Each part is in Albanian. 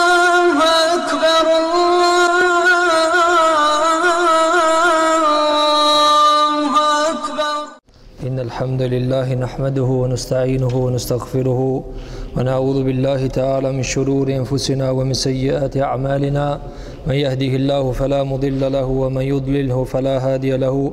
الله أكبر الله أكبر إن الحمد لله نحمده ونستعينه ونستغفره ونعوذ بالله تعالى من شرور أنفسنا ومن سيئات أعمالنا من يهده الله فلا مضل له ومن يضلله فلا هادي له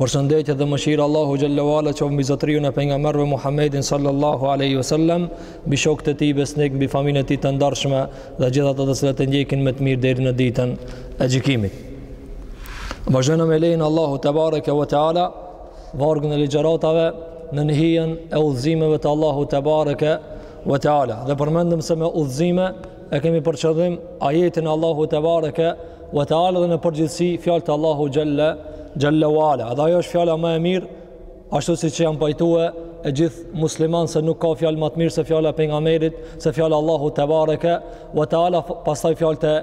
Përshëndetje dhe mëshira Allahu xhelle ve ala qoftë mbi zotërinë e pejgamberëve Muhammedin sallallahu alaihi wasallam, mbi shokët e tij besnikë, mbi familjen e tij të ndershme dhe gjithë ata të cilët e ndjekin me të mirë deri në ditën e gjykimit. Vazhdojmë me lejen e Allahut tebareke ve teala vargun e ligjëratave nën hijen e udhëzimeve të Allahut tebareke ve teala. Dhe përmendëm se me udhëzime E kemi për qëllim ajetet e Allahut tebareke ve teala dhe në përgjithësi fjalët e Allahut xhelle ve ala. Edhe ajo është fjala më e mirë, ashtu siç janë pajtue gjithë muslimanët se nuk ka fjalë më të mirë se fjala e pejgamberit, se fjala e Allahut tebareke ve teala, pastaj fjalët e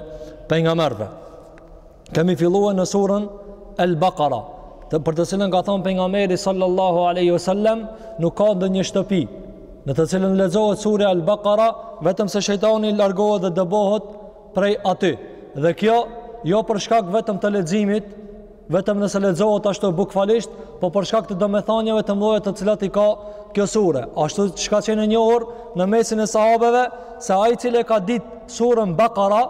pejgamberëve. Kemi fillue në surën Al-Baqara, të për të cilën ka thënë pejgamberi sallallahu alaihi wasallam, nuk ka ndonjë shtëpi në të cilën lexohet sura Al-Baqara vetëm se shejtani largohet dhe dëbohet prej aty. Dhe kjo jo për shkak vetëm të leximit, vetëm nëse lexohet ashtu bukfalisht, po për shkak të domethënieve të mëdha të cilat i ka kjo sure. Ashtu siç ka qenë e njohur në mesin e sahabeve se ai i cili e ka ditë surën Baqara,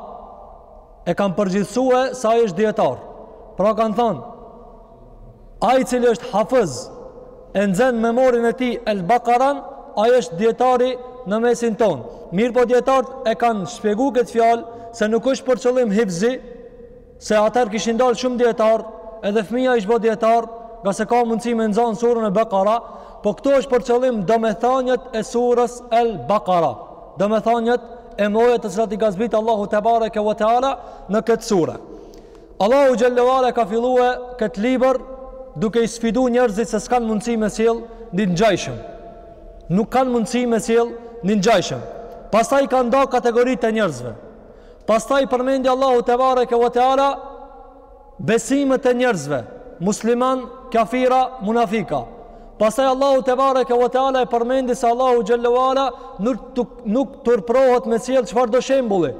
e kanë përgjithësue se ai është dijetar. Pra kanë thënë ai i cili është hafëz e nxën në memorien e tij El Bakaran, ai është dijetari në mesin tonë. Mirëpo dijetarët e kanë shpjegu këtë fjalë se nuk është për qëllim hifzi, se atëherë kishin dalë shumë dijetarë, edhe fëmija ish bo dijetar, ngase ka mundësi me nxënë surën El Bakara, po këtu është për qëllim domethëniet e surës El Bakara. Domethëniet e mëdha të cilat i ka zbritë Allahu tebareke ve teala në këtë sure. Allahu xhelle ve ala ka fillue këtë libër duke i sfidu njerëzit se s'kanë mundësi me sjell një të ngjajshëm. Nuk kanë mundësi me sjell një të ngjajshëm. Pastaj ka nda kategoritë e njerëzve. Pastaj përmendi Allahu tebareke ve teala besimet e njerëzve, muslimanë, kafira, munafika. Pastaj Allahu tebareke ve teala e përmendi se Allahu xhelle ve ala nuk nuk turpërohet me sjell çfarëdo shembulli.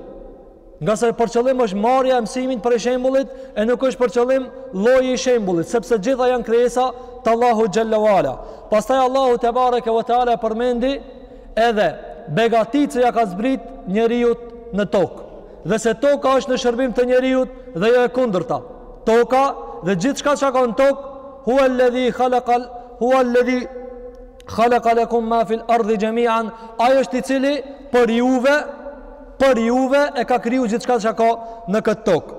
Ngase për qëllim është marrja e mësimit prej shembullit e nuk është për qëllim lloji i shembullit, sepse gjitha janë krijesa të Allahut xhelle ve ala. Pastaj Allahu tebareke ve teala e përmendi edhe begatitë që ia ka zbrit njeriut në tokë. dhe se toka është në shërbim të njeriut dhe jo e kundërta. Toka dhe gjithçka që ka në tokë, hua ledhi khalakal, hua ledhi khalaka lekum ma fil ardhi xhemian, ai është i cili për juve, për juve e ka kriju gjithçka që ka në këtë tokë.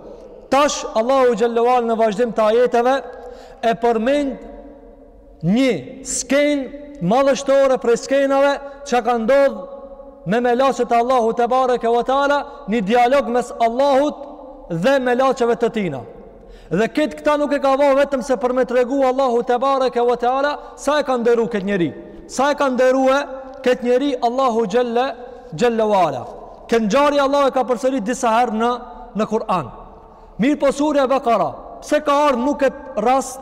Tash, Allahu xhelle ve ala në vazhdim të ajeteve, e përmend Një skenë madhështore prej skenave që ka ndodhë me melacet e Allahut tebareke ve teala, një dialog mes Allahut dhe melaceve të tina. Dhe këtë këta nuk e ka ba vetëm se për me tregu Allahu tebareke ve teala, sa e ka nderu këtë njeri? Sa e ka nderue këtë njeri Allahu xhel-le, xhel-le ve ala? Këtë ngjarje Allahu e ka përsërit disa herë në, në Kur'an. Mirëpo surja El Bekare, pse ka ardhë mu n'këtë rast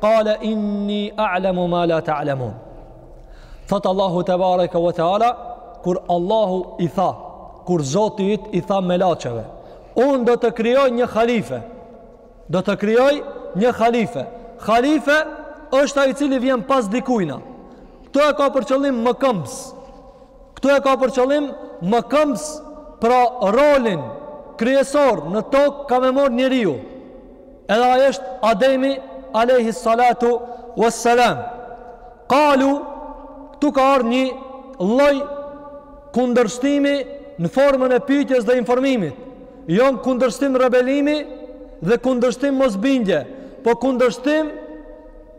Kale inni a'lemu ma la ta'lemun. Thotë Allahu tebareke ve teala, kur Allahu i tha, kur Zoti yt i tha melaceve, unë do të krijoj një halife, do të krijoj një halife. Halife është ai i cili vjen pas dikujna. Këtu e ka për qëllim mëkëmbës. Këtu e ka për qëllim mëkëmbës pra rolin kryesor në tokë ka me marr njeriu. Edhe ai është Ademi alayhi salatu wassalam. Qalu këtu ka ardh një lloj kundërshtimi në formën e pyetjes dhe informimit. Jo një kundërshtim rebelimi dhe kundërshtim mosbindje, po kundërshtim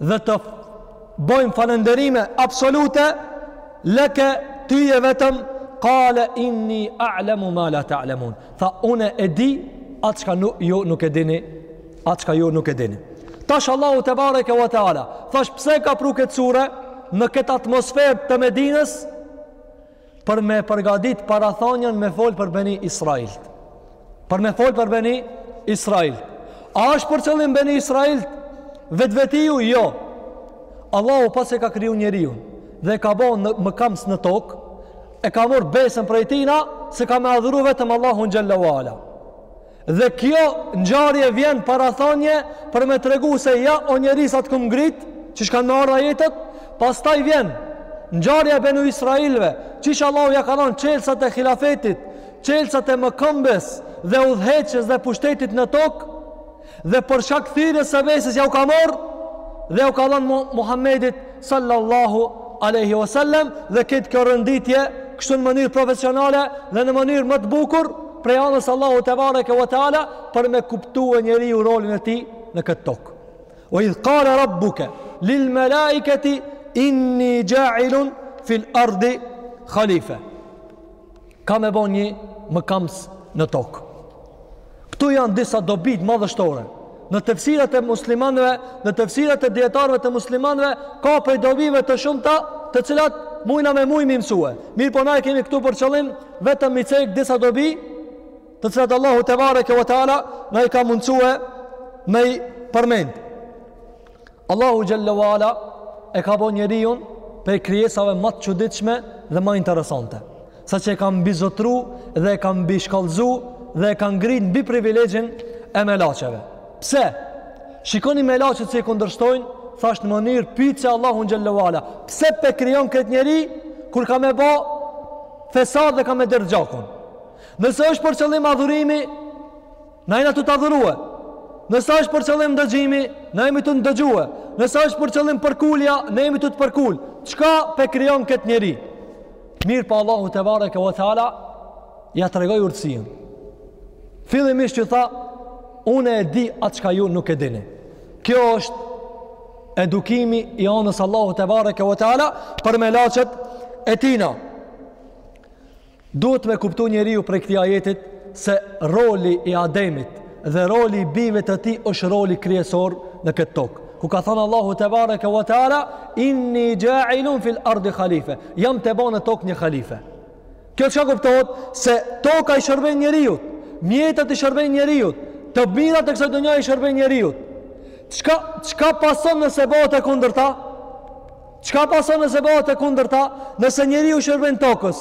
dhe të bojmë falënderime absolute leke ty e vetëm kale inni a'lemu ma la ta'lemun tha unë e di atë çka nuk, ju nuk e dini atë çka ju nuk e dini tash Allahu tebareke wa taala thashë pse ka pru këtë sure në këtë atmosferë të Medinës për me përgadit parathanjen me fol për Beni Israel. Për me fol për Beni Israel. A është për qëllim Beni Israel? Vetvetiu, jo. Allahu pasi e ka kriju njeriun dhe e ka bo një mëkamës në tokë, e ka marrë besën prej tina, se ka me adhuru vetëm Allahun xhel-le ve ala. Dhe kjo ngjarje vjen parathanje për me tregu se ja o njeri sa t'kom ngrit, qysh kanë me ardh ajetet, pastaj vjen ngjarja e benu Israelve, qysh Allahu ja ka dhanë çelsat e hilafetit, çelsat e mëkëmbjes dhe udhëheqjes dhe pushtetit në tokë, dhe për shkak thyerjes së besës ja u ka marrë, dhe ja u ka dhanë Muhammedit sallallahu aleyhi wasallam dhe këtë kjo renditje kështu në mënyrë profesionale dhe në mënyrë më të bukur, prej anës Allahut tebareke ve teala për me kuptue njeriu rolin e tij në këtë tokë. Wa idh qala rabbuka lil malaikati inni ja'ilun fil ardi khalifa. Ka me bo një mëkams në tokë. Këtu janë disa dobi të madhështore. Në tefsirat e muslimanëve, në tefsirat e dijetarëve të muslimanëve ka prej dobive të shumta, të cilat mujna me mujë me i mësue. Mirëpo na e kemi këtu për qëllim vetëm me i cek disa dobi, të cilat Allahu tebareke ve teala na i ka mundësue me i përmend. Allahu xhel-le ve ala e ka bo njeriun prej krijesave ma të çuditshme dhe ma interesante, saqë e ka mbizotru dhe e ka mbishkallzu dhe e ka ngrit mbi privilegjin e melaqeve. Pse? Shikoni melaqet që e kundërshtojnë, thashë në mënyrë pyetëse Allahun xhel-le ve ala, pse pe krijon këtë njeri kur ka me ba fesad dhe ka me derdh gjakun? Nëse është për qëllim adhurimi, Na jena tu t'adhurue. Nëse është për qëllim ndëgjimi, na jemi tu t'ndëgjue. Nëse është për qëllim përkulje, na jemi tu t'u përkul. Çka pe krijon këtë njeri? Mirëpo Allahu tebareke ve teala, ia tregoi urtësinë. Fillimisht që tha, unë e di atë çka ju nuk e dini. Kjo është edukimi i anës Allahu tebareke ve teala, për melaqet e tina. Duhet me kuptu njeriu prej këtij ajetit se roli i Ademit dhe roli i bijve të tij është roli kryesor në këtë tokë. Kur ka thanë Allahu tebareke ve teala inni xha'ilun fil ardi halife. Jam tu bo në tokë një halife. Kjo çka kuptohet se toka i shërben njeriut, mjetet i shërbejnë njeriut, të mirat e kësaj dynja i shërbejnë njeriut. Çka pason nëse bëhet e kundërta? Çka pason nëse bëhet e kundërta? Nëse njeriu i shërben tokës.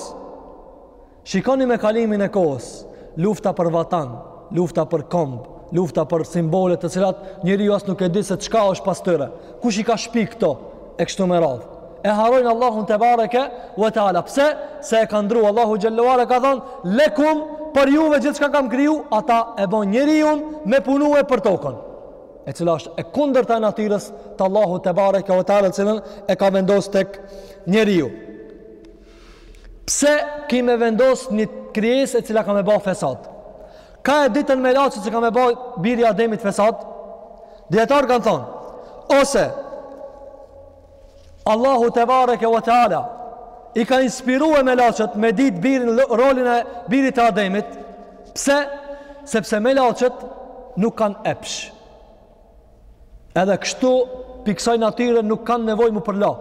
Shikoni me kalimin e kohës, lufta për vatan, lufta për komb, lufta për simbole të cilat njeriu as nuk e di se çka është pas tyre. Kush i ka shpi këto? E kështu me radhë. E harrojnë Allahun tebareke ve teala. Pse? Se e ka ndru Allahu xhel-le ve ala ka thon lekum për juve gjithçka kam kriju, ata e bojnë njeriun me punue për tokën. e cila është e kundërta e natyrës të Allahut tebareke ve teala, të cilën e ka vendos tek njeriu. Pse ki me vendos një krijesë e cila ka me ba fesad? Kah e ditën melaqet që ka me ba biri i Ademit fesad? Dijetarët kanë thonë, ose Allahu tebareke ve teala i ka inspirue melaqet me ditë birin rolin e birit të Ademit. Pse? Sepse melaqet nuk kanë epsh. Edhe kështu pi ksoj natyre nuk kanë nevojë m'u përla.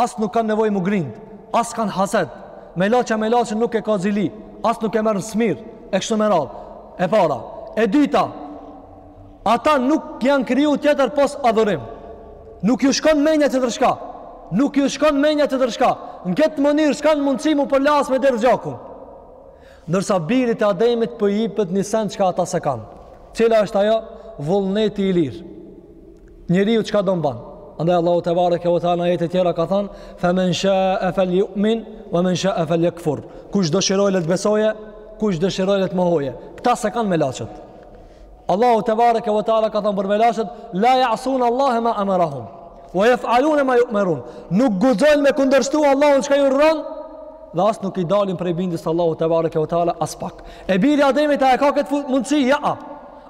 As nuk kanë nevojë m'u grind. As kanë hased. Melaqja melaqen nuk e ka zili. As nuk e merr në smirë. E kështu me radhë. E para. E dyta. Ata nuk janë kriju tjetër pos adhurim. Nuk ju shkon menja tjetër çka. Nuk ju shkon menja tjetër çka. Në këtë mënyrë s'kanë mundësi m'u përlas me derdh gjakun. Ndërsa birit të Ademit po i jipet një sen çka ata s'e kanë. Cila është ajo? Vullneti i lirë. Njeriu çka don ban. Andaj Allahu tebareke ve teala n'ajete tjera ka thanë, fe men shae fel jumin, ve men shae fel jekfur. Kush dëshiroj le të besoje, kush dëshiroj le të mohoje. Këta s'e kanë melaqet. Allahu te bareke ve teala ka thënë për melaçët, la ya'sun Allahu ma amarahum wa yaf'alun ma yu'marun. Nuk guxojnë me kundërshtu Allahun çka ju urdhëron dhe as nuk i dalin prej bindjes Allahu te bareke ve teala as pak. E biri Ademi ta e ka kët mundsi ja.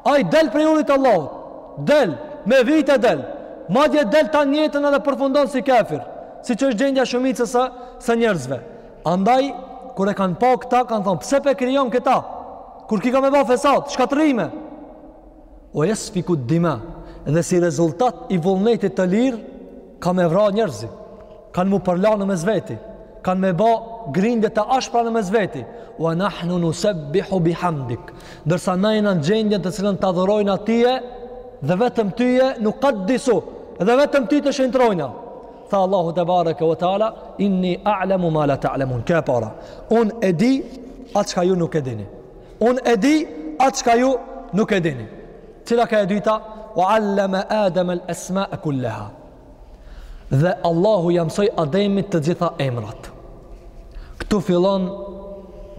Ai del prej urdhrit të Allahut. Del me vite del. Madje del ta njëjtën edhe përfundon si kafir, siç është gjendja e shumicës së njerëzve. Andaj kur e kanë pa këta kanë thon pse p'e krijon këta? Kur ki ka me ba fesad, shkatrime. Ue jesfiku ddima, dhe si rezultat i vullnetit të lirë, ka me vra njerëzit, kanë m'u përla në mes veti, kanë me ba grindje të ashpra në mes veti, ue nahnu nusebbihu bihamdik, ndërsa na jena n' gjendjen të cilën të adhurojna tyje, dhe vetëm tyje nukaddisu, dhe vetëm ty të shenjtrojna. Tha Allahu te bareke ve teala, inni a'lamu ma la ta'lamun. Kjo e para. Un e di atë çka ju nuk e dini. Un e di atë çka ju nuk e dini. Cila ke e dyta? Wa 'allama Adam al-asma'a kullaha. Dhe Allahu ja mësoi Ademit të gjitha emrat. Ktu fillon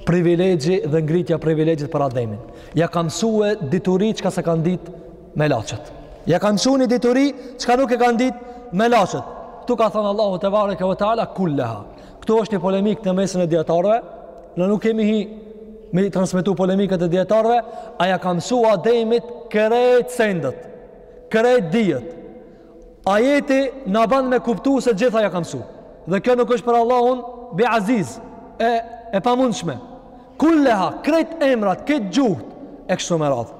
privilegji dhe ngritja e privilegjit për Ademin. Ja ka mësue dituri çka s'e kanë ditë melaçet. Ja ka msu një dituri, çka nuk e kanë ditë melaçet. Ktu ka thënë Allahu te bareke ve teala kullaha. Ktu është një polemik në mesin e dijetarëve. Ne nuk kemi hi me transmetu polemikat e dijetarëve, a ja ka mësu Ademit krejt sendet. Krejt dijet. Ajeti na bën me kuptu se t'gjitha ja ka mësu. Dhe kjo nuk është për Allahun bi aziz e e pamundshme. Kullaha krejt emrat, krejt gjuhët e kështu me radhë.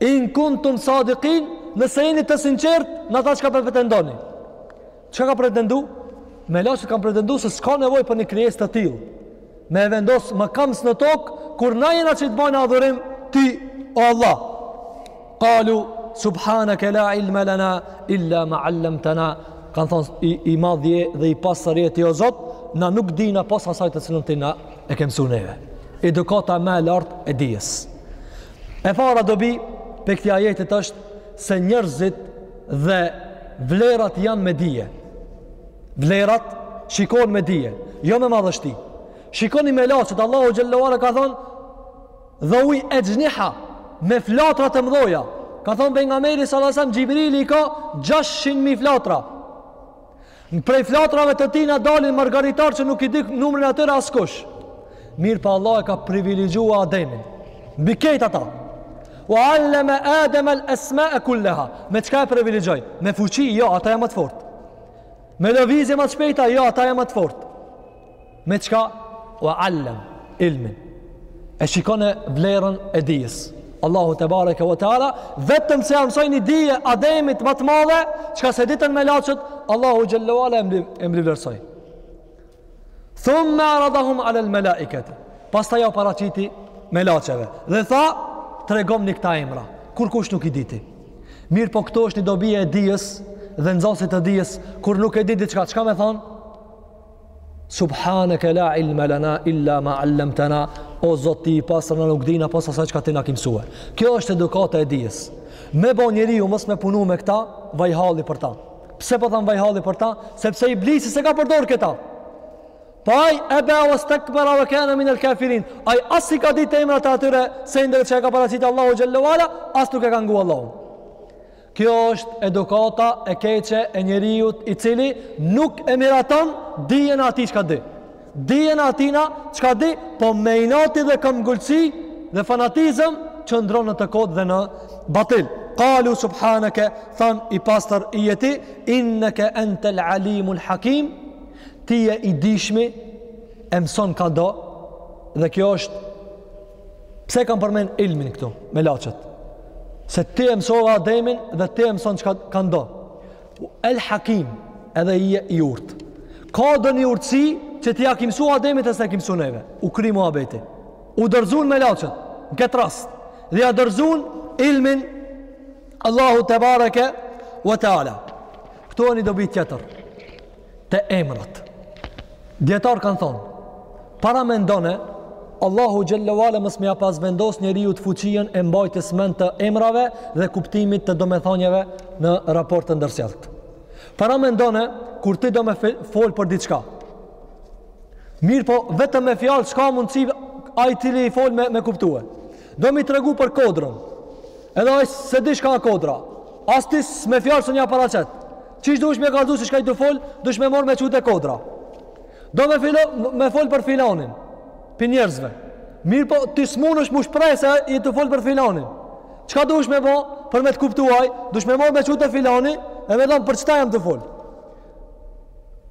In kuntum sadikin, nëse jeni të sinqert, në ata çka pretendoni. Çka kanë pretendu? Melaçet kanë pretendu se s'ka nevoj për një krijesë të tillë. Me e vendosë mëkamës në tokë, kur na jena që të bajnë adhurim ty, o Allah. Kalu, subhaneke la ilme lena, illa ma allemtena. Kanë thonë, i, i madh je dhe i pastër je ti o Zotë, na nuk dina pos asaj të cilën ti na e ke mësu neve. Edukata më e lartë e dijesë. E para dobi prej këtij ajetit është se njerëzit, dhe vlerat janë me dije. Vlerat shikohen me dije, jo me madhështi. Shikoni melaçet, Allahu xhallahu ka thon dhe uj e gjniha me flatra të mdhaja. Ka thon pejgamberi sallallahu alajhi wasallam Xhibrili i ka 600 mijë flatra. Në prej flatrave të tina dalin margaritar që nuk i di numrin atyre askush. Mirëpo Allahu e ka privilegjua Ademin mbi këta. Ue alleme Adem el esmae kulleha. Me çka e privilegjoj? Me fuqi, jo, ata janë më të fort. Me lëvizje më të shpejta, jo, ata janë më të fort. Me çka wa allem ilmin. E shikoni vlerën e dijes. Allahu tebareke ve teala vetëm se ia mësoi një dije Ademit më të madhe, çka s'e ditën melaqet, Allahu xhele ve ala e mbivlerësoi. Thumma aradahum ala al-malaikat. Pastaj ua paraqiti melaqeve dhe tha tregomni këta emra, kurkush nuk i diti. Mirëpo këtu është një dobi e dijes dhe nxënësit të dijes, kur nuk e di diçka, çka me thonë? Subhanaka la ilma lana illa ma 'allamtana. O Zot ti i pastër na nuk dina pos asaj çka ti na ke mësuar. Kjo është edukata e dijes. Me bo njeriu mos me punu me këta vaj halli për ta. Pse po tham vaj halli për ta? Sepse iblisi s'e ka përdor këta. Po ai eba wastakbara wa kana min al-kafirin. Ai as i ka ditë emrat e atyre sendeve çka ka paraqitur Allahu xhele ve ala, as nuk e ka ngu Allahu. Kjo është edukata e keqe e njeriut i cili nuk e miraton dijen e atij çka di. Dijen e atijna çka di, po me inati dhe këmbëngulësi dhe fanatizëm qëndron në të kotë dhe në batil. Kalu subhaneke, thanë i pastër je ti, inneke entel alimul hakim, ti je i dijshmi, e mëson ka do, dhe kjo është Pse kan përmend ilmin këtu melaqet? Se ti e mësove ademin dhe ti e mëson çka, kan do. El hakim, edhe je i urtë. Ka ndonjë urtësi që ti ia ki mësu Ademit e s'e ki mësu neve. U kry muhabeti. U dorëzun melaqet, në këtë rast. Dhe ja dorëzun ilmin Allahut tebareke wa taala. Ktu a ni dobi tjetër. te emrat. Dijetarët kan thon, paramendone Allahu xhele ve ala mos me ia pas vendos njeriut fuqinë e mbajtjes mend të emrave dhe kuptimit të domethënieve në raport të ndërsjelltë. Paramendone kur ti do me fol për diçka. Mirëpo vetëm me fjalë s'ka mundsi ai i cili i fol me me kuptue. Do me i tregu për kodrën. Edhe ai s'e di çka a kodra. As ti me fjalë s'un ja paraqet. Qysh duhesh me kallxu se çka je tu fol, duhesh me marr me çu te kodra. Do me filo, me fol për filanin, pi njerëzve. Mirëpo, ti s'munesh m'u shpreh se je tu fol për filanin. Çka duhesh me bo, për me të kuptu ai, duhesh me marr me çu te filani, e me thanë për qita jam tu fol.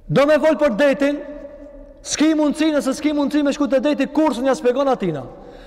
Do me fol për detin, s'ki mundësi nëse s'ki mundësi me shku te deti, kur s'un ja shpjegon atina.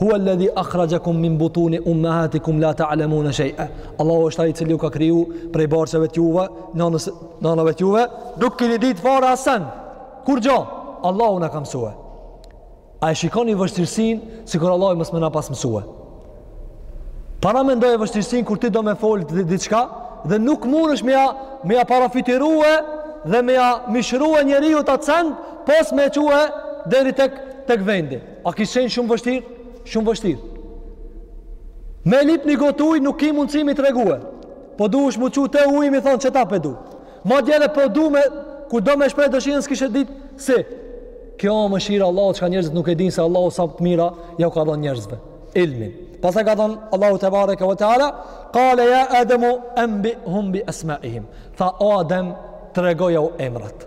Huwa alladhi akhrajakum min butuni ummahatikum la ta'lamuna shay'a. Allahu është ai i cili ju ka kriju prej barqeve të juve, nanave të juve, nuk keni ditë fare asen. Kurgjo. Allahu na ka mësue. A e shikoni vështirësinë sikur Allahu mos me na pas mësue? Paramendoje vështirësinë kur ti do me fol diçka dhe nuk mundesh me ja me ja parafytyrue dhe me ja mishërue njeriut at send pos me e çue deri tek tek vendi. A kish qenë shumë vështirë? Shumë vështirë. Me lyp një gotë ujë nuk ki mundësi me i tregue. Po duhesh me e çu te uji me i thonë qeta pe du. Madje edhe po du me, kur do me shpreh dëshirën s'kishe ditë si. Kjo o mëshira e Allahut, çka njerëzit nuk e dinë se Allahu sa të mira jau ka dhonë njerëzve. Ilmin. Pastaj ka thonë Allahu tebareke wa teala, kale ja Ademu embihum bi esmaihim. Tha o Adem tregojau emrat.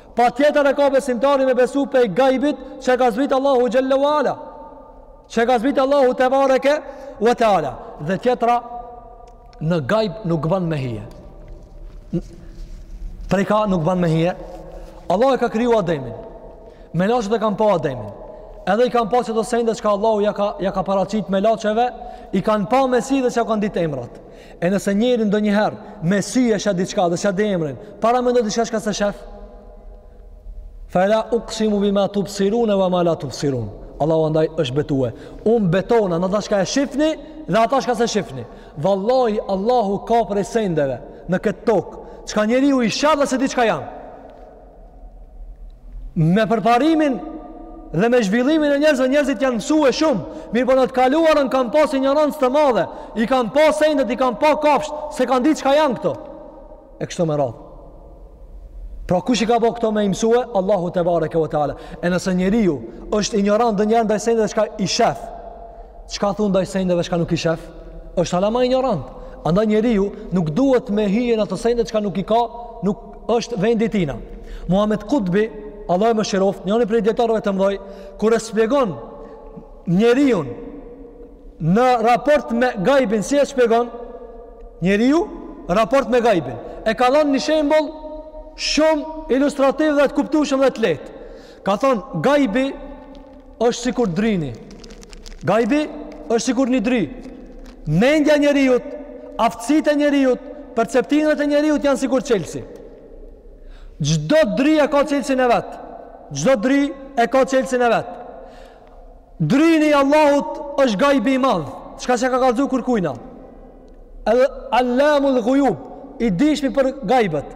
Patjetër e ka besimtari me besu prej gajbit që ka zbrit Allahu Xhelle wa Ala. Që ka zbrit Allahu tebareke wa teala. Dhe tjetra në gajb nuk ban me hije. Prej ka nuk ban me hije. Allahu e ka kriju Ademin. Melaqet e kanë pa Ademin. Edhe i kanë pa qato sende çka Allahu ja ka, ja ka paraqit melaqeve, i kanë pa me sy dhe s'ja kanë ditë emrat. E nëse njeri ndonjëherë me sy e sheh diçka dhe s'ja di emrin, paramendo diçka çka s'e shef. Fala uqsimu bima tubsirun wa ma la tubsirun. Allahu andaj është betue. Un betohna në ata çka e shifni dhe ata çka s'e shifni. Vallahi Allahu ka prej sendeve në këtë tokë, çka njeriu i sheh dhe s'e di çka janë. me përparimin dhe me zhvillimin e njerëzve, njerëzit janë mësue shumë, mirëpo në të kaluarën kanë pas injorancë të madhe, i kanë pa sendet, i kanë pa kafshët, s'e kanë ditë çka janë këto, e kështu me radhë. Pra kush i ka bo këto me i mësue, Allahu tebareke wa teala, e nëse njeriu është injorant ndaj ndaj sendeve çka i shef, çka thu ndaj sendeve çka nuk i shef, është hala ma injorant, andaj njeriu nuk duhet me hije në ato sende çka nuk i ka, nuk është vendi i tina. Muhammed Kutbi, Allahu e mëshiroftë, njani prej dijetarëve të mdhoj, kur e shpjegon njeriun në raport me gajbin, si e shpjegon njeriu raport me gajbin. E ka dhanë një shembull shumë ilustrativ dhe të kuptushëm dhe të lehtë. Ka thonë, gajbi është sikur dryni. Gajbi është sikur një dry. Mendja e njeriut, aftësitë e njeriut, perceptimet e njeriut janë sikur çelsi. Çdo dry e ka çelsin e vet. Çdo dry e ka çelsin e vet. Dryni i Allahut është gajbi i madh. Çka s'ja ka kallëzu kurkujna. El Allamu El Gujub, i dishmi për gajbet.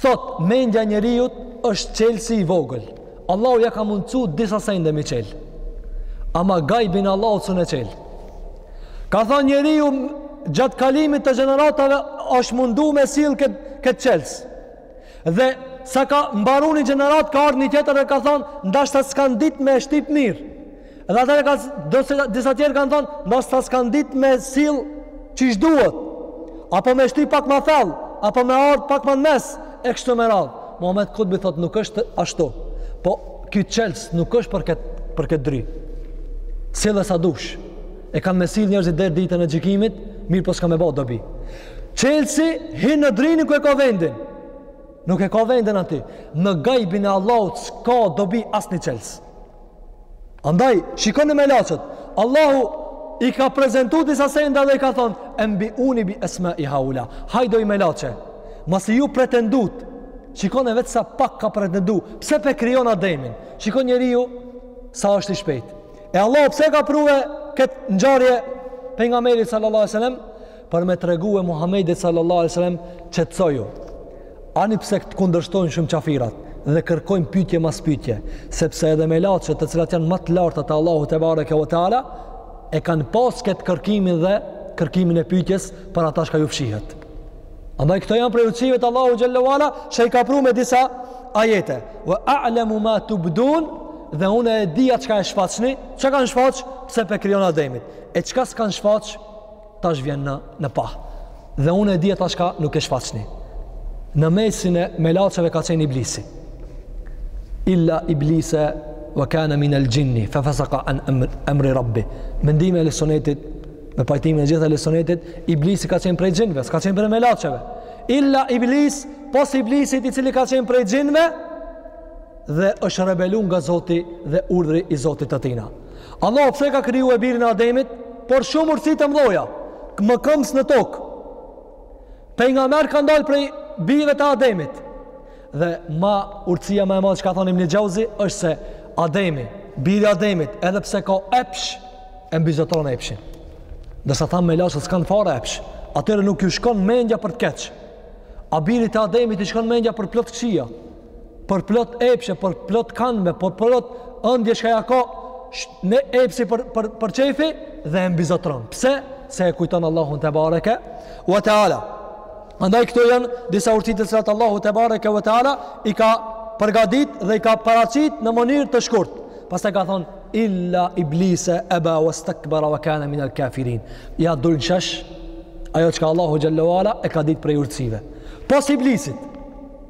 Thot, mendja e njeriut është çelësi i vogël. Allahu ja ka mundësu disa sende m'i çel. Ama gajbin Allahut s'un e çel. Ka thanë njeriu gjatë kalimit të gjeneratave është mundu me sill këtë kët çelës. Dhe sa ka mbaru ni gjeneratë ka ardhë një tjetër dhe ka thonë, ndoshta s'kanë ditë me shtyp mirë. Edhe atëherë ka do se disa tjerë kanë thonë, ndoshta s'kan ditë me sill qysh duhet. Apo me shty pak ma thellë, apo me ardh pak ma n'mes e kështu me radhë. Muhammed Kutbi thotë nuk është ashtu. Po ky çels nuk është për këtë për këtë dry. Sille sa dush. E kanë me sill njerëzit deri ditën e gjykimit, mirëpo s'ka me bo dobi. Çelsi hin në drynin ku e ka vendin. Nuk e ka vendin aty. Në gajbin e Allahut s'ka dobi asnjë çels. Andaj, shikoni melaqet, Allahu i ka prezentu disa sende dhe i ka thonë, enbiuni bi esmai haula, hajde oj melaqe, masi ju pretendut, shikon e vetë sa pak ka pretendu, pse pe krijon Ademin, shikon njeriu, sa është i shpejt. E Allahu pse ka prue këtë ngjarje pejgamberit sallallahu alaihi wasallam, për me tregue Muhammedit sallallahu alaihi wasallam qetësoju ani pse të kundërshtojnë shumë qafirat dhe kërkojnë pytje mas pytje sepse edhe melaqet të cilat janë ma të larta te Allahu tebareke ve teala e kanë pas këtë kërkimin dhe kërkimin e pytjes për ata çka ju fshihet andaj këto janë prej urtësive të Allahut xhelle ve ala që i ka pru me disa ajete ve a'lemu ma tubdun dhe unë e dija çka e shfaqni çka kanë shfaq pse pe krijon Ademit e çka s'kanë shfaq Tash vjen në, në pah. Dhe unë e dija tash çka nuk e shfaqni. Në mesin e melaqeve ka qenë iblisi. Illa iblise wa kana min al jinni fa fasaqa an amri rabbi mendimi i ehli sunetit me pajtimin e gjithë ehli sunetit iblisi ka qenë prej xhinve s'ka qenë prej melaqeve illa iblis pos iblisit i cili ka qenë prej xhinve dhe është rebelu nga Zoti dhe urdhri i Zotit të tina Allahu pse ka krijue birin e Ademit? Për shumë urtësi të mdhaja, mëkëmbës në tokë. Pejgamberë kanë dalë prej bijve të Ademit. Dhe ma urtësia ma e madhë që ka thonë Ibn Xheuzi, është se Ademi, biri i Ademit, edhe pse ka epsh, e mbizotron epshin. Ndërsa thamë melaqet, s'kanë fare epsh. Atyre nuk ju shkon mendja për të keqe. A birit të Ademit i shkon mendja për plot këqija. për plot epshe, për plot kanme, për plot ëndje çka ja ka në epshi për, për, për qejfi dhe e mbizotron. Pse? Se e kujton Allahun tebareke ue teala. Andaj këto janë disa urtësi të cilat Allahu tebareke ue teala i ka përgadit dhe i ka paraqit në mënyrë të shkurt. Pastaj ka thonë, illa iblise eba wa stakbara wa kane minel kafirin. Ja dul në shesh, ajo çka Allahu xhelle ue ala e ka ditë prej urtsive. Pos iblisit,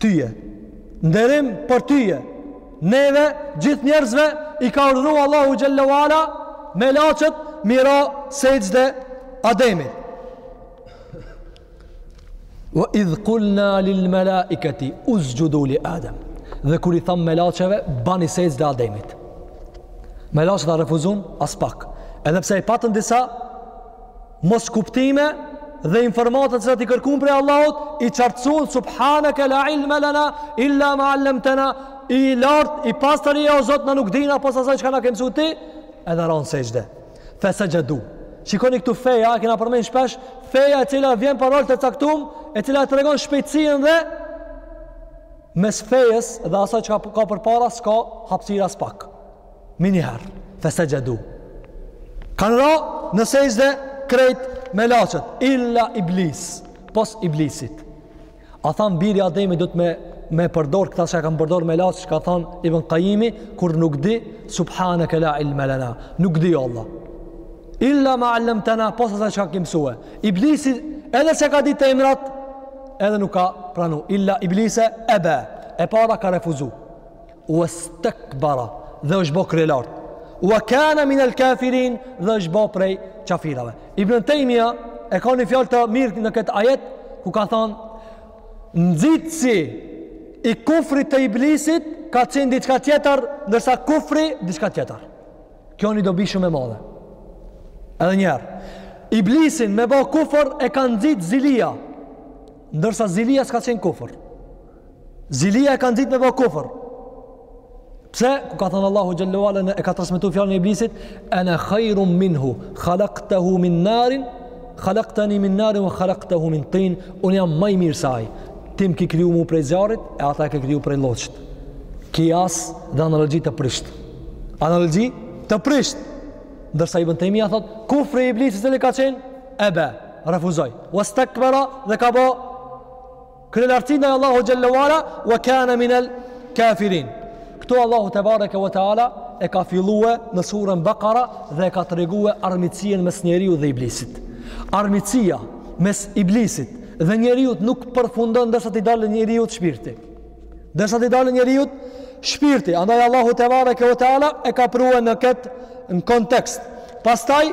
tyje. Nderim për tyje. Neve gjithë njerëzve i ka urdhru Allahu xhelle ue ala melaqet me i ra sexhde Ademit. Wa idh qulna lil malaikati usjudu li Adam. Dhe kur i tham melaqeve bani sexhde Ademit. Melaqet a refuzun? Aspak. Edhe pse i patën disa moskuptime dhe informata të cilat i kërkun prej Allahut t'i qartësun subhanaka la ilma lana illa ma allamtana i lart i pastër je o Zot na nuk dina pos asaj çka na ke mësu ti edhe ran sexhde fasajadu shikoni këtu feja e kena përmend shpesh feja e cila vjen për rol të caktum e cila tregon shpejtësinë dhe mes fesë dhe asaj çka ka përpara s'ka hapësirë aspak Menjëherë, fesexhedu. Kanë ra në sexhde krejt melaqet, illa iblis, pos iblisit. Atëherë biri Ademit duhet me, me përdor këta që e kanë përdor melaqet, çka than Ibn Kajimi, kur nuk di, subhaneke la ilme lena, nuk di Allah. Illa ma allemtena, pos asaj çka ki msue. Iblisi edhe s'i ka ditë emrat, edhe nuk ka pranu. Illa iblise ebe, e para ka refuzu. uestekbera dhe është bo kryelart ue kane minel kafirin dhe është bo prej qafirave Ibn Tejmija e ka një fjalë të mirë në këtë ajet ku ka thonë nxitësi i kufrit të iblisit ka qenë diçka tjetër ndërsa kufri diçka tjetër kjo një dobi shumë e madhe edhe njëherë iblisin me bo kufr e ka nxitë zilia ndërsa zilia s'ka qenë kufr Zilia e ka nxit me bë kufër. Pse? Ku ka thënë Allahu xhelle ue ala e ka transmetu fjalën e iblisit, ana khairum minhu, khalaqtahu min narin, khalaqtani min narin wa khalaqtahu min tin, un jam më i mirë se ai. Ti m'ke kriju mu prej zjarrit, e ata e ke kriju prej lloçit. Kias dhe analogji të prisht. Analogji të prisht. Ndërsa Ibn Taymija thot, kufri i iblisit cili ka qenë ebe, refuzoi. Wastakbara dhe ka bë Kryelartësi ndaj Allahut xhelle ue ala wa kana min al kafirin. Këtu Allahu tebareke ve teala e ka fillue në surën Bakara dhe e ka tregue armiqësinë mes njeriut dhe iblisit. Armiqësia mes iblisit dhe njeriut nuk përfundon derisa t'i dalë njeriut shpirti. Derisa t'i dalë njeriut shpirti, andaj Allahu tebareke ve teala e ka prue në kët kontekst. Pastaj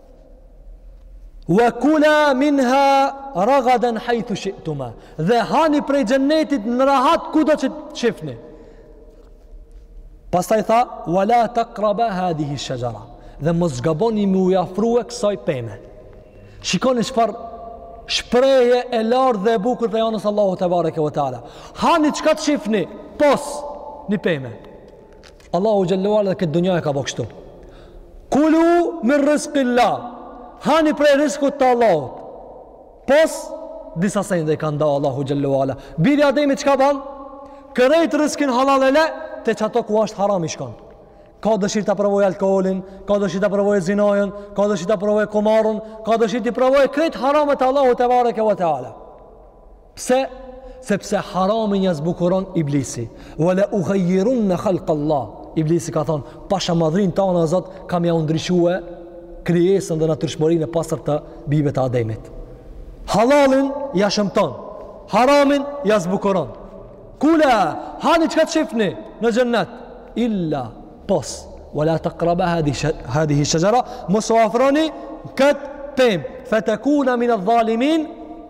Wa kula minha ragadan haythu shi'tuma. Dhe hani prej xhennetit në rahat kudo që të shifni. Pastaj tha wala taqraba hadhihi ash-shajara. Dhe mos gaboni me iu afrue kësaj peme. Shikoni çfarë shprehje e lartë dhe e bukur prej anës Allahut tebareke ve teala. Hani çka të shifni pos ni peme. Allahu xhelle ue ala këtë dunja e ka bo kështu. Kulu min rizqillah. Hani prej rizkut të Allahut. Pos disa sende i ka nda Allahu xhelle ue ala. Biri i Ademit çka ban? Krejt rizkin hallall e le te qato ku asht haram i shkon. Ka dëshirë ta provojë alkoolin, ka dëshirë ta provojë zinajën, ka dëshirë ta provojë kumarën, ka dëshirë t'i provojë krejt haramet e Allahut tebareke ve teala. Pse? Sepse haramin ja zbukuron iblisi. Wa la ughayyirunna khalq Allah. Iblisi ka thon, pasha madhërinë tane o Zot, kam me jau ndryshue krijesën dhe natyrshmërinë e pastër të bijve të Ademit. Hallallin ja shëmton, haramin ja zbukuron. Kula, hani çka të shifni në xhennet? Illa pos. Wa la taqrabu hadhihi ash-shajara, mos u afroni kët pem. Fatakuna min adh-dhalimin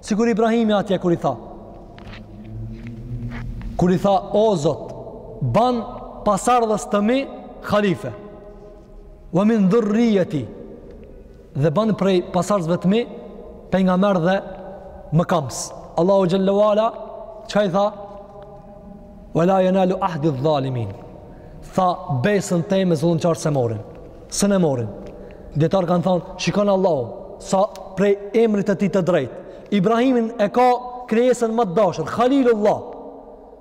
Sikur Ibrahimi atje kur i tha. Kur i tha o Zot, ban pasardhës të mi khalife. Wa min dhurriyati. Dhe ban prej pasardhësve të mi pejgamber dhe mëkambës. Allahu xhelle ue ala çka i tha? Wala yanalu ahdi adh-dhalimin. Tha besën teme zullumqarët s'e morrin. S'e morrin. Dijetarët kanë thonë, shiko Allahun, sa prej emrit të tij të drejt. Ibrahimin e ka krijesën ma të dashur, Khalilullah.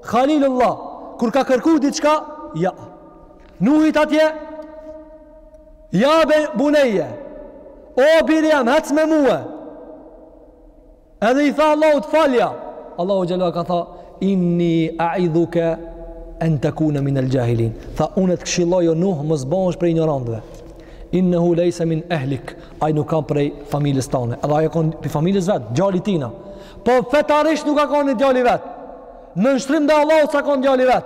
Khalilullah, kur ka kërku diçka, ja. Nuhit atje, ja buneje, o biri jem, hec me mue. Edhe i tha Allahut falja. Allahu xhelle ue ala çka tha inni a'idhuka an takuna min al-jahilin. Tha unë të këshilloj o Nuh mos bohesh prej injorantëve. Innehu laysa min ahlik. Ai nuk a prej familjes tane. Edhe ai a kan prej familjes vet, djali i tina. Po fetarisht nuk a kan djali i vet. Nënshtrim ndaj Allahut s'a kan djali i vet.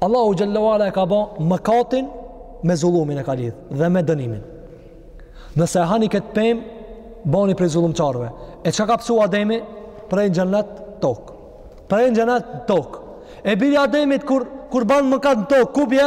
Allahu xhallahu ala e ka ba mëkatin me zullumin e ka lidh dhe me dënimin. Nëse e hani këtë pemë, bani prej zullumqarve. E çka ka pësu Ademi? Prej në xhennet tokë. Prej në xhennet tokë. E biri i Ademit kur, kur ban mëkat në tokë, ku bje?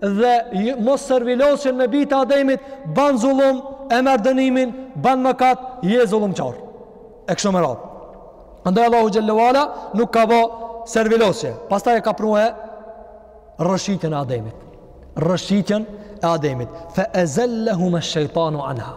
dhe mos servilosje me bijt e Ademit, ban zullum, e merr dënimin, ban mëkat, je zullumqar. E kështu me radhë. Andaj Allahu xhelle ve ala nuk ka bo servilosje. Pastaj e ka pru rrëshqitjen e Ademit. Rrëshqitjen e Ademit. Fe ezellehume shejtanu anha.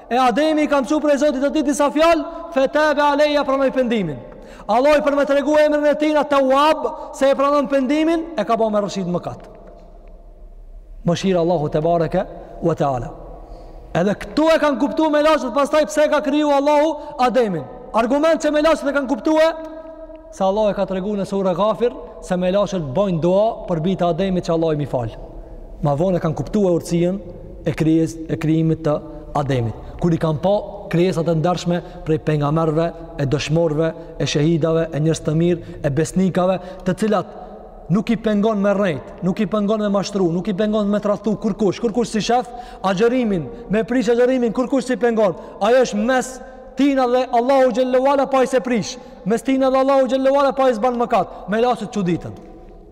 E Ademi i ka mësu prej Zotit të tij disa fjalë, fetabe alejhi ia pranoi pendimin. Allahi për me tregu emrin e tina Tewab, se e pranon pendimin, e ka ba me rrëshqit mëkat. Mëshira Allahu tebareke ue teala. Edhe këtu e kanë kuptu melaqet, pastaj pse e ka kriju Allahu Ademin. Argument që melaqet e kanë kuptu e, Se Allah e ka tregu në sure Gafir, se melaqet bojnë dua për bijt e Ademit që Allahi me i falë. Ma vonë e kanë kuptu e urtësinë e, kryes, e krijimit të Ademit. Kur i kanë pa krijesat e ndershme prej pejgamberve, e dëshmorve, e shehidave, e njerëz të mirë, e besnikave, të cilat nuk i pengon me rrejt, nuk i pengon me mashtru, nuk i pengon me tradhtu kurkush, kurkush s'i shef, agjërimin, me prish agjërimin, kurkush s'i pengon, ajo është mes tina dhe Allahu xhelle ve ala po ai s'e prish, Mes tina edhe Allahu xhallahu ala po ai s'ban mëkat, melaqet çuditen.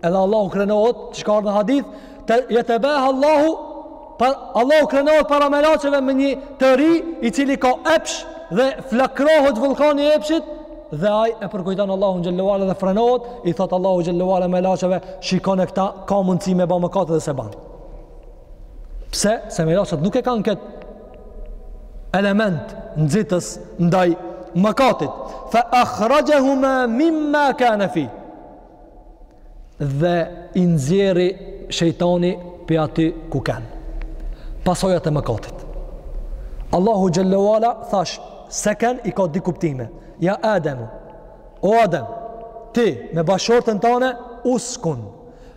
Edhe Allahu krenohet, çka ardh në hadith, te yetebah Allahu pa Allahu krenohet para melaqeve me një të ri i cili ka epsh dhe flakrohet vullkani i epshit dhe ai e përkujton Allahun xhallahu ala dhe frenohet, i thot Allahu xhallahu ala melaqeve, shikone këta ka mundësi me ba mëkat edhe s'e ban. Pse? Se melaqet nuk e kanë këtë element nxitës ndaj mëkatit fa akhrajahuma mimma kana fi dhe i nxjerri shejtani pi aty ku kanë pasojat e mëkatit Allahu xhallahu ala thash seken i ka dy kuptime ja adamu o adam ti me bashkëshorten tane uskun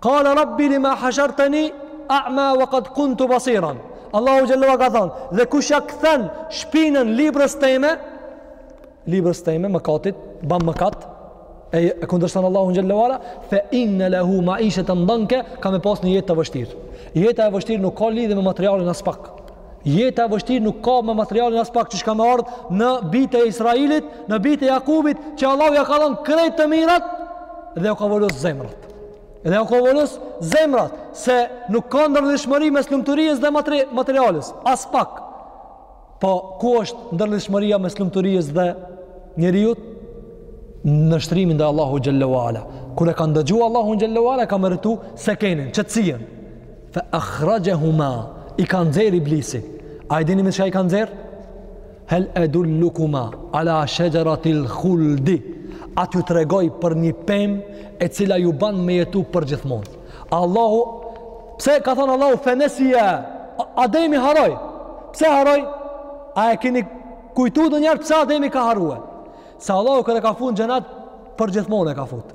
Qala rabbi lima hashartani a'ma wa qad kuntu basiran. Allahu xhallahu ka thënë, dhe kush ia kthen shpinën librit tem, librit tem mëkatit, bën mëkat, e, e kundërshton Allahu xhallahu ala, fa inna lahu ma'ishatan danka, ka me pas një jetë të vështirë. Jeta e vështirë nuk ka lidhje me materialin aspak. Jeta e vështirë nuk ka me materialin as pak qysh ka me ardhë në bijtë e Israilit, në bijtë e Jakubit, që Allahu ja ka dhënë krejt të mirat dhe ja ka vulos zemrat. Dhe ja ka vulos zemrat, se nuk ka ndërlidhshmëri mes lumturisë dhe materi materiales, as pak. Po, ku është ndërlidhshmëria mes lumturisë dhe njeriut? Nënshtrimi ndaj Allahut xhele ve ala. Kur e kanë dëgju Allahun xhele ve ala, kanë meritu sekinen, që të Fa akhrajahuma i ka nxjerr Iblisi. A e dini me çka i ka nxjerr? Hel edullukuma ala shajaratil khuldi. A t'ju tregoj për një pemë e cila ju ban me jetu për gjithmonë. Allahu pse ka thënë Allahu fe nesia? Ademi harroi. Pse harroi? A e keni kujtu ndonjëherë pse Ademi ka harrue? Se Allahu kur e ka fut në xhenet për gjithmonë e ka fut.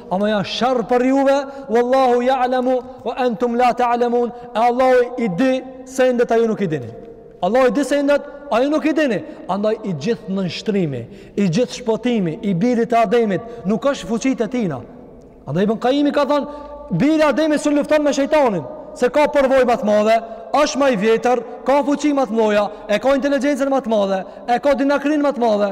Ama janë sherr për juve, Wallahu ja'lemu, wa entum la ta'lemun, e Allahu i di sendet a ju nuk i dini. Allahu i di sendet a ju nuk i dini. Andaj i gjithë nënshtrimi, i gjithë shpëtimi, i birit të Ademit, nuk është fuqitë e tina. Andaj Ibn Kajimi ka thonë, biri i Ademit s'un lufton me shejtanin, se ka përvojë ma të madhe, është ma i vjetër, ka fuqi ma të mdhoja, e ka inteligjencën ma të madhe, e ka dinakërinë ma të madhe.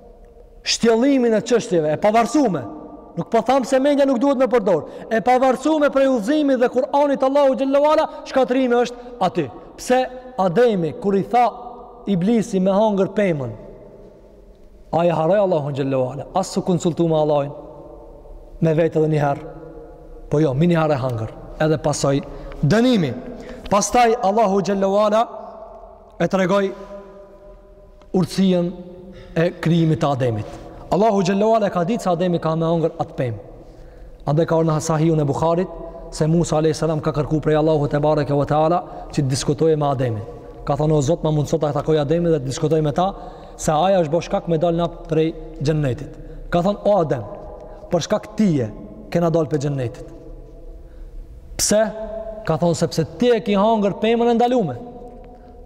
shtjellimin e çështjeve e pavarësume. Nuk po thamë se mendja nuk duhet me përdor. E pavarësume prej udhëzimit dhe Kur'anit të Allahut xhele ve ala, shkatrimi është aty. Pse Ademi kur i tha Iblisi me hangër pemën? Ai e harroi Allahun xhele ve ala. As s'u konsultu me Allahun. Me vetë edhe një herë. Po jo, mini e hangër. Edhe pasoi dënimi. Pastaj Allahu xhele ve ala e tregoi urtësinë e krijimit të Ademit. Allahu xhele ve ala e ka ditë se Ademi ka me hangër atë pemë. Andaj ka në Sahihun e Buharit se Musa alayhis salam ka kërku prej Allahut tebareke ve teala që të diskutojë me Ademin. Ka thënë o Zot, ma mundëso ta takoj Ademin dhe të diskutoj me ta se aja është bo shkak me dal na prej xhennetit. Ka thënë o Adem, për shkak tije kena dal prej xhennetit. Pse? Ka thonë sepse ti e ki hangër pemën e ndalume.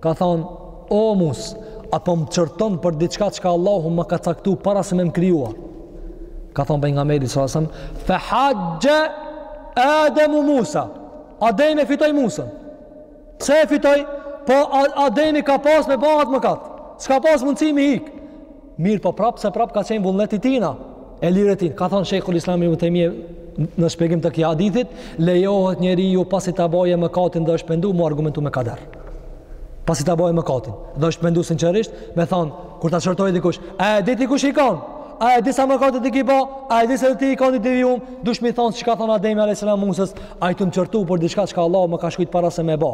Ka thonë, o Musa, a po më qorton për diçka çka Allahu ma ka caktu para se me më kriju. Ka thonë Pejgamberi a.s., fe haxhe Ademu Musa, Ademi e fitoi Musën. Pse e fitoi? Po a, Ademi ka pas me ba atë mëkat. S'ka pas mundësi me ik. Mirëpo prap se prap ka qenë vullneti i tina. E liretin. Ka thonë Shejhul Islam Ibn Tejmije në shpjegim të këtij hadithit, lejohet njeriu pasi ta baje mëkatin dhe është pendu, mu argumentu me kader. Pasi ta baje mëkatin dhe është pendu sinqerisht, me thonë, kur ta qortojë dikush, a e di ti kush je kanë? A e di sa mëkat ti i ki ba? A e disa dhe ti i kanë i diri unë? Duhesh me i thonë, siç ka thonë Ademi a.s. A je tu më qortu për diçka çka Allahu ma ka shkrujt para se me e ba.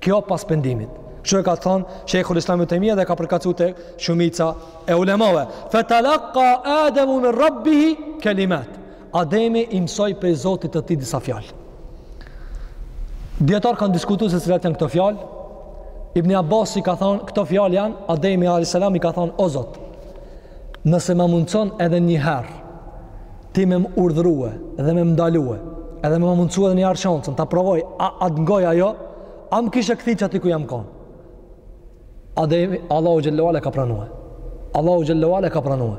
Kjo pas pendimit. Kështu e ka thonë Sheikhul Islam Ibn Taymija dhe ka përkatësuar te shumica e ulemave. Fa talaqqa Adamu min Rabbihi kalimat. Ademi i mësoi prej Zotit të tij disa fjalë. Dijetarët kanë diskutu se cilat janë këto fjalë. Ibn Abbasi ka thonë këto fjalë janë Ademi alayhis salam i ka thonë o Zot. Nëse ma mundëson edhe një herë ti me më urdhërue edhe me më ndalue, edhe me ma mundësue edhe një herë shansën, ta provoj, a, a të ngoj a jo, a më kishe kthy qaty ku jam konë. Ademi, Allahu xhele ve ala e ka pranue. Allahu xhele ve ala e ka pranue.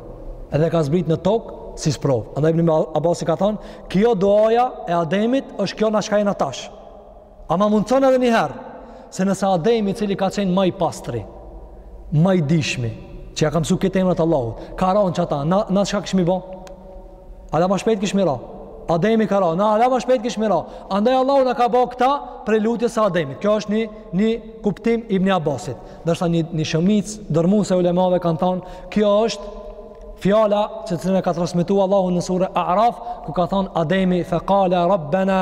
Edhe ka zbrit në tokë, si sprovë. Andaj Ibn Abasi ka thonë, kjo duaja e Ademit është kjo na çka jena tash. A ma mundëson edhe njëherë, se nëse Ademi i cili ka qenë ma i pastri, ma i dijshmi, që ja ka mësu këto emrat Allahu, ka ra në qata, na, na çka kishmi bo? Ala ma shpejt kishmi ra. Ademi ka ranë, na, ala ma shpejt kishmi ra. Andaj Allahu na ka bo këta prej lutjes së Ademit. Kjo është një, një kuptim i Ibni Abbasit. Ndërsa një, një shumicë dërmuese e ulemave kanë thanë, kjo është fjala që të në ka transmetu Allahu në surë A'raf, ku ka thanë Ademi, fe kale, rabbena,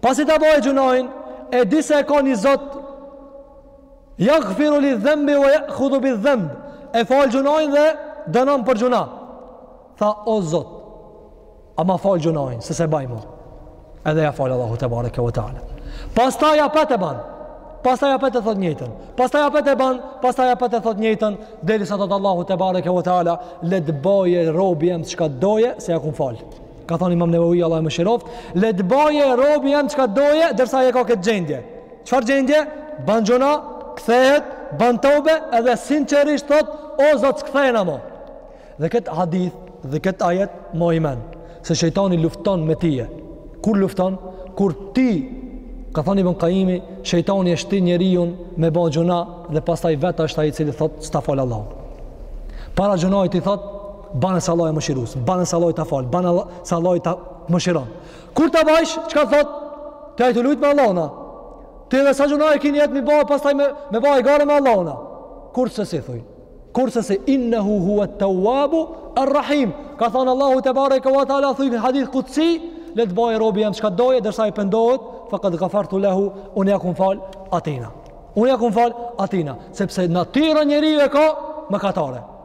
Pasi ta boje gjunahin, e di se e ka një zot, jagfiru lidh-dhenbi ve jekhudhu bidh-dhenb, e fal gjunahin dhe dënon për gjunah. Tha, o zot, a ma fal gjunahin, se s'e baj mo. Edhe ja fal Allahu tebareke ve teala. Pastaj apet e ban, pastaj apet e thot njëjtën, pastaj apet e ban, pastaj apet e thot njëjtën, derisa thot Allahu tebareke ve teala, le të boje robi jem çka doje, se ja kom falë. Ka thonë Imam Nevawi Allahu e mëshiroftë, le të boje robi jem çka doje, derisa e ka këtë gjendje. Çfarë gjendje? Ban gjunah, kthehet, ban tobe edhe sinqerisht thot, o Zot s'kthehna mo. Dhe këtë hadith dhe këtë ajet mbaji mend, se shejtani lufton me tije. Kur lufton? Kur ti, ka thonë Ibn Qayimi, shejtani e shtin njeriun me ba gjunah dhe pastaj vetë është ai i cili thot, s'ta fal Allahu. Para gjunahit i thot, Bane se Allahu është mëshirues, bane se Allahu ta fal, bane se Allahu të mëshiron. Kur ta bajsh, çka thot, a je tu lujt me Allahun. Ti edhe sa gjunahe ki nijet me i ba, pastaj me, me ba hajgare me Allahun. Kurrsesi, thuj. Kurrsesi, innehu huve et-tevabu err-rrahim. Ka thonë Allahu tebareke ve teala, thuj, në hadith kudsi, le të boje robi jem çka doje, derisa ai pendohet, fekad gafertu lehu, unë ja kom falë atina. Unë ja kom falë atina, sepse natyra njeri e ka, mëkatare.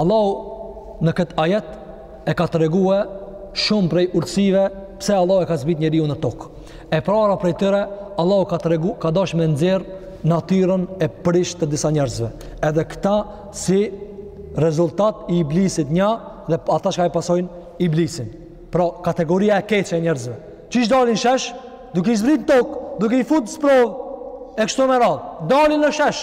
Allahu në këtë ajet e ka tregue shumë prej urtësive pse Allahu e ka zbrit njeriun në tokë. E para prej tyre, Allahu ka tregu, ka dash me nxjerr natyrën e prisht të disa njerëzve. Edhe këta si rezultat i iblisit nja dhe ata çka e pasojnë iblisin. Pra kategoria e keqe e njerëzve. Qysh dalin shesh, duke i zbrit tokë, duke i fut sprovë, e kështu me radhë, dalin në shesh,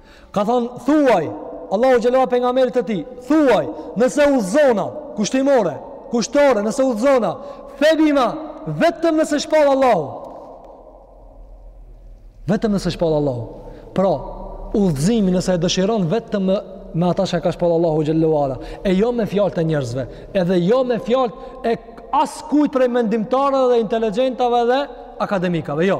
Ka thanë, thuaj, Allahu xhelalu pejgamberit të tij, thuaj, nëse udhëzona kushtimore, kushtore, nëse udhëzona, febima, vetëm nëse shpall Allahu. Vetëm nëse shpall Allahu. Pra, udhëzimi nëse e dëshiron vetëm me, me ata që ka shpall Allahu xhelalu ala, e jo me fjalët e njerëzve, edhe jo me fjalët e askujt prej mendimtarëve dhe inteligjentave dhe akademikave, jo.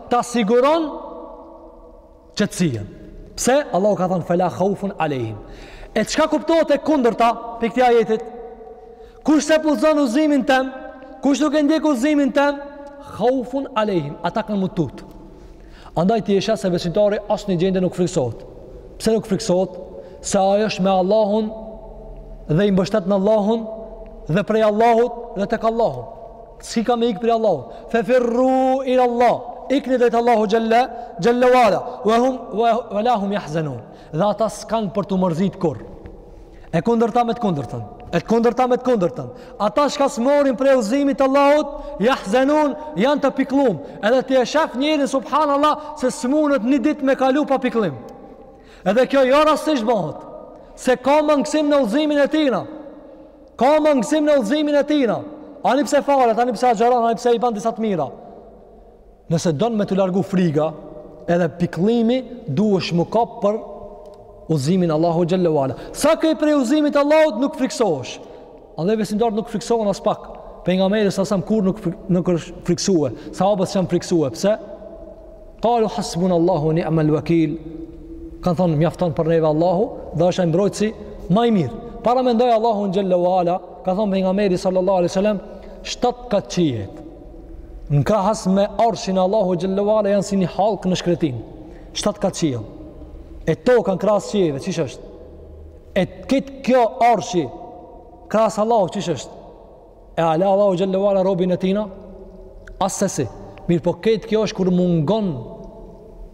ta siguron qetësinë. Pse? Allahu ka thonë, fela khaufun alejhim. E çka kuptohet e kundërta, prej këtij ajetit? Kush s'e pason udhëzimin tem, kush nuk e ndjek udhëzimin tem, khaufun alejhim, ata kanë m'u tut. Andaj ti e sheh se besimtari asnjë gjendje nuk friksohet. Pse nuk friksohet? Se ai është me Allahun dhe i mbështet në Allahun dhe prej Allahut dhe tek Allahu. S'ki ka me ik prej Allahut. Fe firru il Allah. Ikni drejt Allahu xhelle, xhelle wala. Ve hum, ve la hum jahzenun. Dhe ata s'kanë për t'u mërzit kurr. E kundërta me të kundërtën. E të kundërta me të kundërtën. Ata çka s'morin prej uzimit Allahut, jahzenun, janë të pikllum. Edhe ti e shef njerin, subhanallah, se s'munët një dit me kalu pa pikllim. Edhe kjo jo rastësisht bohet. Se ka mangësim në udhëzimin e tina. Ka mangësim në udhëzimin e tina. Ani pse falet, ani pse agjeron, ani pse i ban disa të mira. Nëse don me t'u largu friga, edhe pikllimi duhesh m'u kap për udhëzimin Allahu xhallahu ala. Sa ke prej udhëzimit të Allahut nuk friksohesh. Andaj besimtarët nuk friksohen aspak. Pejgamberi sa sam kurr nuk nuk është friksue. Sahabët s'janë friksue. Pse? Qalu hasbunallahu wa ni'mal wakeel. Kan thon mjafton për neve Allahu dhe është ai mbrojtësi ma i mirë. Paramendoje Allahu xhalla wala, ka thon pejgamberi sallallahu alaihi wasallam, shtatë kat qiell. Në krahas me arshin e Allahu xhalla wala janë si një hallkë në shkretinë. Shtatë kat qiell. E toka në krahas qiejve, qysh është? E krejt kjo arshi krahas Allahu qysh është? E ala Allahu xhallahu ala robin e tina? Assesi. Mirëpo krejt kjo është kur mungon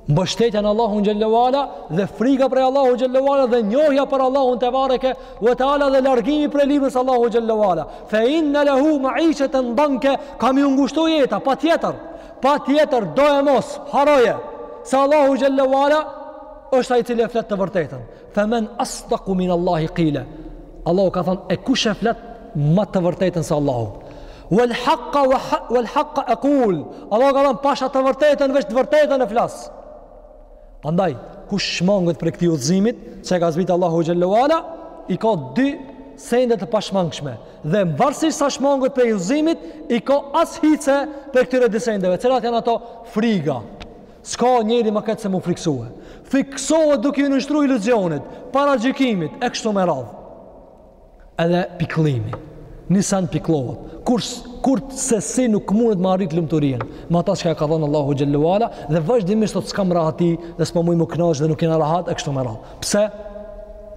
mbështetja në Allahun xhellewala dhe frika prej Allahu xhellewala dhe njohja për Allahun tebareke ve teala dhe largimi prej librës Allahu xhellewala fe inne lehu maisheten danke ka m'ju ngushtu jeta patjetër patjetër do e mos harroje se Allahu xhellewala është ai i cili e flet të vërtetën Femen asdaku min Allahi kile. Allahu ka thonë, e kush e flet ma të vërtetën se Allahu. Wal haqqa wal haqqa e kul. Allahu ka thonë, pasha të vërtetën, veç të vërtetën e flas. Andaj, kush shmanget prej këtij udhëzimit, që e ka zbitë Allahu xhelle ve ala, i ka dy sende të pashmangshme. Dhe mvarësisht sa shmanget prej udhëzimit, i ka as hise prej këtyre dy sendeve. Cilat janë ato? Friga, S'ka njeri me këtë se mu friksu. Friksohet duke ju nënshtru iluzionit, para gjykimit, e kështu me radhë. Edhe pikllimi, nisan pikllohet, kur, kur sesi nuk mundet me arrit lumturinë, me ata çka ia ka dhënë Allahu xhelle ve ala, dhe vazhdimisht thotë s'kam rahati, dhe s'po muj mu knaq dhe nuk jena rahat, e kështu me radhë. Pse?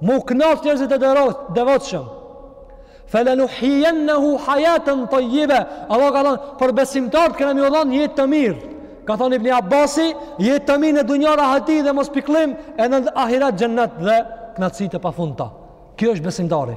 Mu knaq njerëzit e devotshëm. Falanuhiyannahu hayatan tayyiba. Allah ka thënë për besimtarët kena me u dhënë jetë të mirë. Ka thënë Ibn Abbasi, jetë të mirë në dunja rahati dhe mos pikëllim e në ahiret xhennet dhe kënaqësi të pafundta. Ky është besimtari.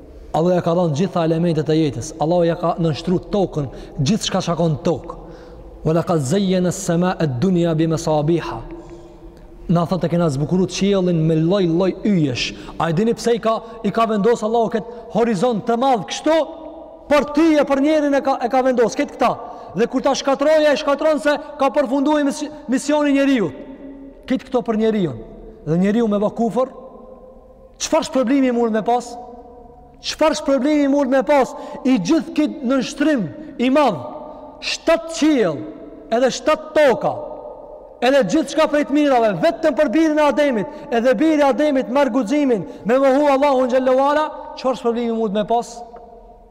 Allah ja ka dhënë gjitha elementet e jetës. Allah ja ka nënshtru tokën, gjithçka çka ka në tokë. Ve lekad zejjena semae dunja bi mesabiha. Na thotë e kena zbukuru qiellin me lloj-lloj yjesh. A e dini pse i ka, i ka vendosë Allahu këtë horizont të madhë kështu? Për ty e për njerin e ka, e ka vendosë, këtë këta. Dhe kur ta shkatrroja e shkatrron se ka përfundu misioni i njeriut. Krejt këto për njeriun. Dhe njeriu me bë kufër, Çfarë shpërblimi mund me pas? Çfarë shpërblimi mund me pas i gjithë kit nënshtrim i madh? Shtat qiell, edhe shtat toka, edhe gjithçka prej të mirave, vetëm për birin e Ademit, edhe biri i Ademit marr guximin me mohu Allahun xhelle ve ala, çfarë shpërblimi mund me pas?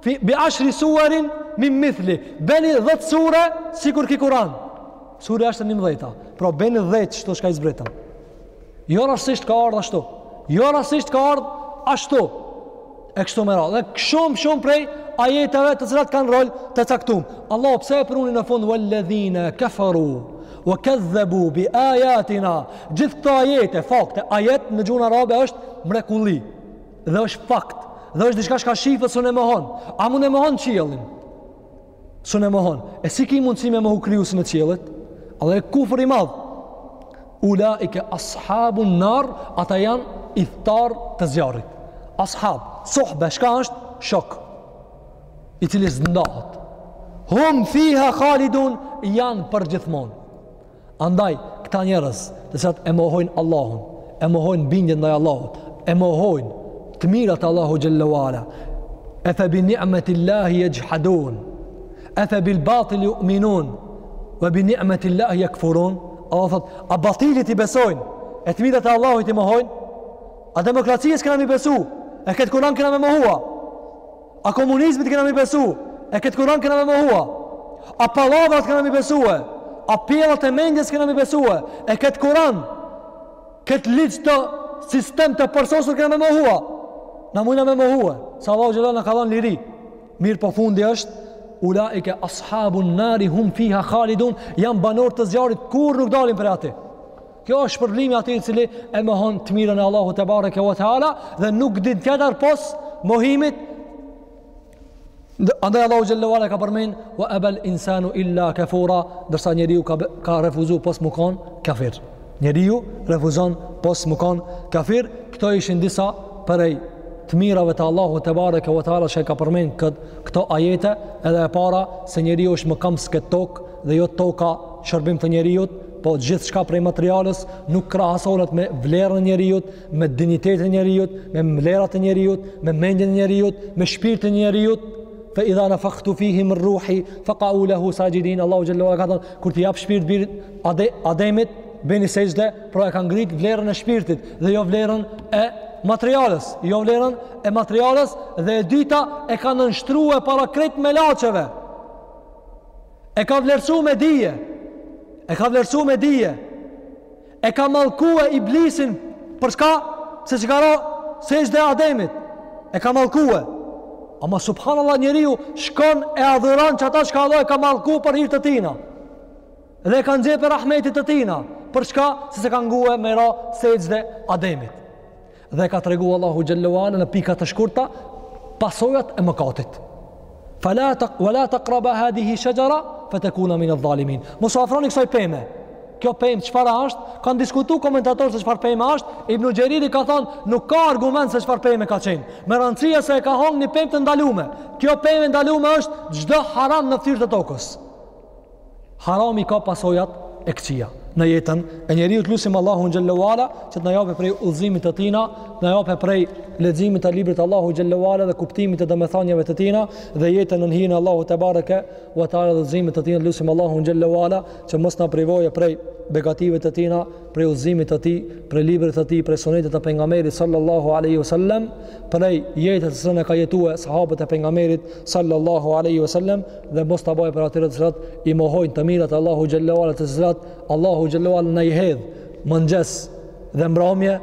Fi bi ashri suarin min mithli. Beni 10 sure sikur ky Kur'an. Surja është e 11. Pra beni 10 ashtu çka i zbritëm. Jo rastësisht ka ardhur ashtu. Jo rastësisht ka ardhur ashtu. E kështu me radhë. Dhe shumë shumë prej ajeteve të cilat kanë rol të caktuar. Allahu pse e pruni në fund walladhina kafaru wa kadhabu bi ayatina. Gjithë këto ajete, fakte, ajet në gjuhën arabe është mrekulli. Dhe është fakt, dhe është diçka që shifet, s'un e mohon. A mund e mohon qiellin? S'un e mohon. E si ki mundësi me mohu krijuesin e qiellit? Allah e kufër i madh. Ulaike ashabun nar, ata janë ithtarë të zjarrit. Ashab, sohbe, çka është? Shok. I cili s'ndahet. Hum fiha khalidun janë përgjithmonë. Andaj, këta njerëz, të cilat e mohojnë Allahun, e mohojnë bindjen ndaj Allahut, e mohojnë të mirat e Allahu xhallahu ala. E fe bi ni'meti Allahi yajhadun. E fe bil batil yu'minun. Wa bi ni'meti Allahi yakfurun. Allah thot, a batilit i besojnë, e të mirat e Allahut i mohojnë? A demokracisë kena mi besu? E këtë kuran kena me mohua? A komunizmit kena mi besu? E këtë kuran kena me mohua? A palavrat kena mi besue? A pjellat e mendjes kena mi besue? E këtë kuran, këtë ligj, kët sistem të përsosur kena me mohua? Na mujna me mohua? Se Allahu xhallahu ala na ka dhanë liri. Mirëpo fundi është, ulaike ashabun nari hum fiha khalidun, janë banor të zjarrit, kurrë nuk dalin prej ati. Ky është shpërblimi ati i cili e mohon të mirën e Allahu të bareke ve teala dhe nuk din tjetër pos mohimit. Andaj Allahu xhallahu ala e ka përmen ve ebel insanu illa kefura ndërsa njeriu ka, ka refuzu pos me kon kafir. Njeriu refuzon pos me kon kafir. Këto ishin disa prej të mirave të Allahu të bareke ve teala që e ka përmen kët, këto ajete edhe e para se njeriu është mëkamës n'kët tokë dhe jo toka n'shërbim të njeriut Po gjithçka prej materiales nuk krahasohet me vlerën e njeriut, me dinjitetin e njeriut, me vlerat e njeriut, me mendjen e njeriut, me shpirtin e njeriut. Fa idha nafakhtu fihi min ruhi faqa'u lahu sajidin. Allahu xhallahu ala ka thanë kur t'i jap shpirt birit ade ademit bëni sexhde, pra e ka ngrit vlerën e shpirtit dhe jo vlerën e materiales, jo vlerën e materiales dhe e dyta e ka nanshtrue para krejt melaçeve. E ka vlerësu me dije. E ka vlerësu me dije. E ka mallkue iblisin për shka se s'i ka ra sexhde ademit. E ka mallkue. Ama subhanallah njeriu shkon e adhuron qata shka Allah e ka mallku për hir të tina. Dhe e ka nxerr prej rahmetit të tina. Për shka se s'e ka ngue me i ra sexhde ademit. Dhe e ka tregu Allahu xhallahu ala në pika të shkurta pasojat e mëkatit. Fala ta wala taqraba hadhihi shajara fatakuna min adh-dhalimin. Mos iu afroni kësaj peme. Kjo pemë çfarë është? Kan diskutu komentatorët se çfarë peme është. Ibn Xheriri ka thanë nuk ka argument se çfarë peme ka qenë. Me randësi a se e ka hongër ni pemë të ndalume. Kjo pemë e ndalume është çdo haram në ftyrë të tokës. Harami ka pasojat e këqija në jetën e njeriut lusim Allahun xhallahu ala që të na japë prej udhëzimit të tina, të na japë prej leximit të librit t'Allahu xhallahu ala dhe kuptimit të domethanieve të tina dhe jetën në hijen e Allahut te bareke u teala dhe udhëzimit të tina lusim Allahun xhallahu ala që mos na privojë prej begative të tina, prej udhëzimit të tij, prej librit të tij, prej sunetit të pejgamberit sallallahu alaihi wasallam, prej jetës siç e kanë jetue sahabët e pejgamberit sallallahu alaihi wasallam, dhe mos ta bëjë prej atyre të cilat i mohojnë të mirat e Allahut xhallahu ala të cilat Allahu xhallahu ala na i hedh mëngjes dhe mbrëmje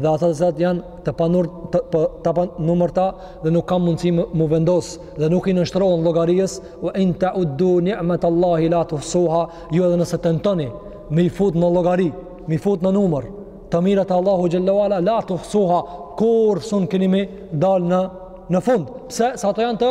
dhe ata të cilat janë të panur të, të, të panumërta dhe nuk kanë mundësi mu vendos dhe nuk i nënshtrohen llogarisë wa in ta'uddu ni'mat Allahi la tuhsuha ju edhe nëse tentoni me i fut në llogari me i fut në numër të mirat e Allahut xhallahu ala la tuhsuha kurrë s'un keni me dal në fund pse se ato janë të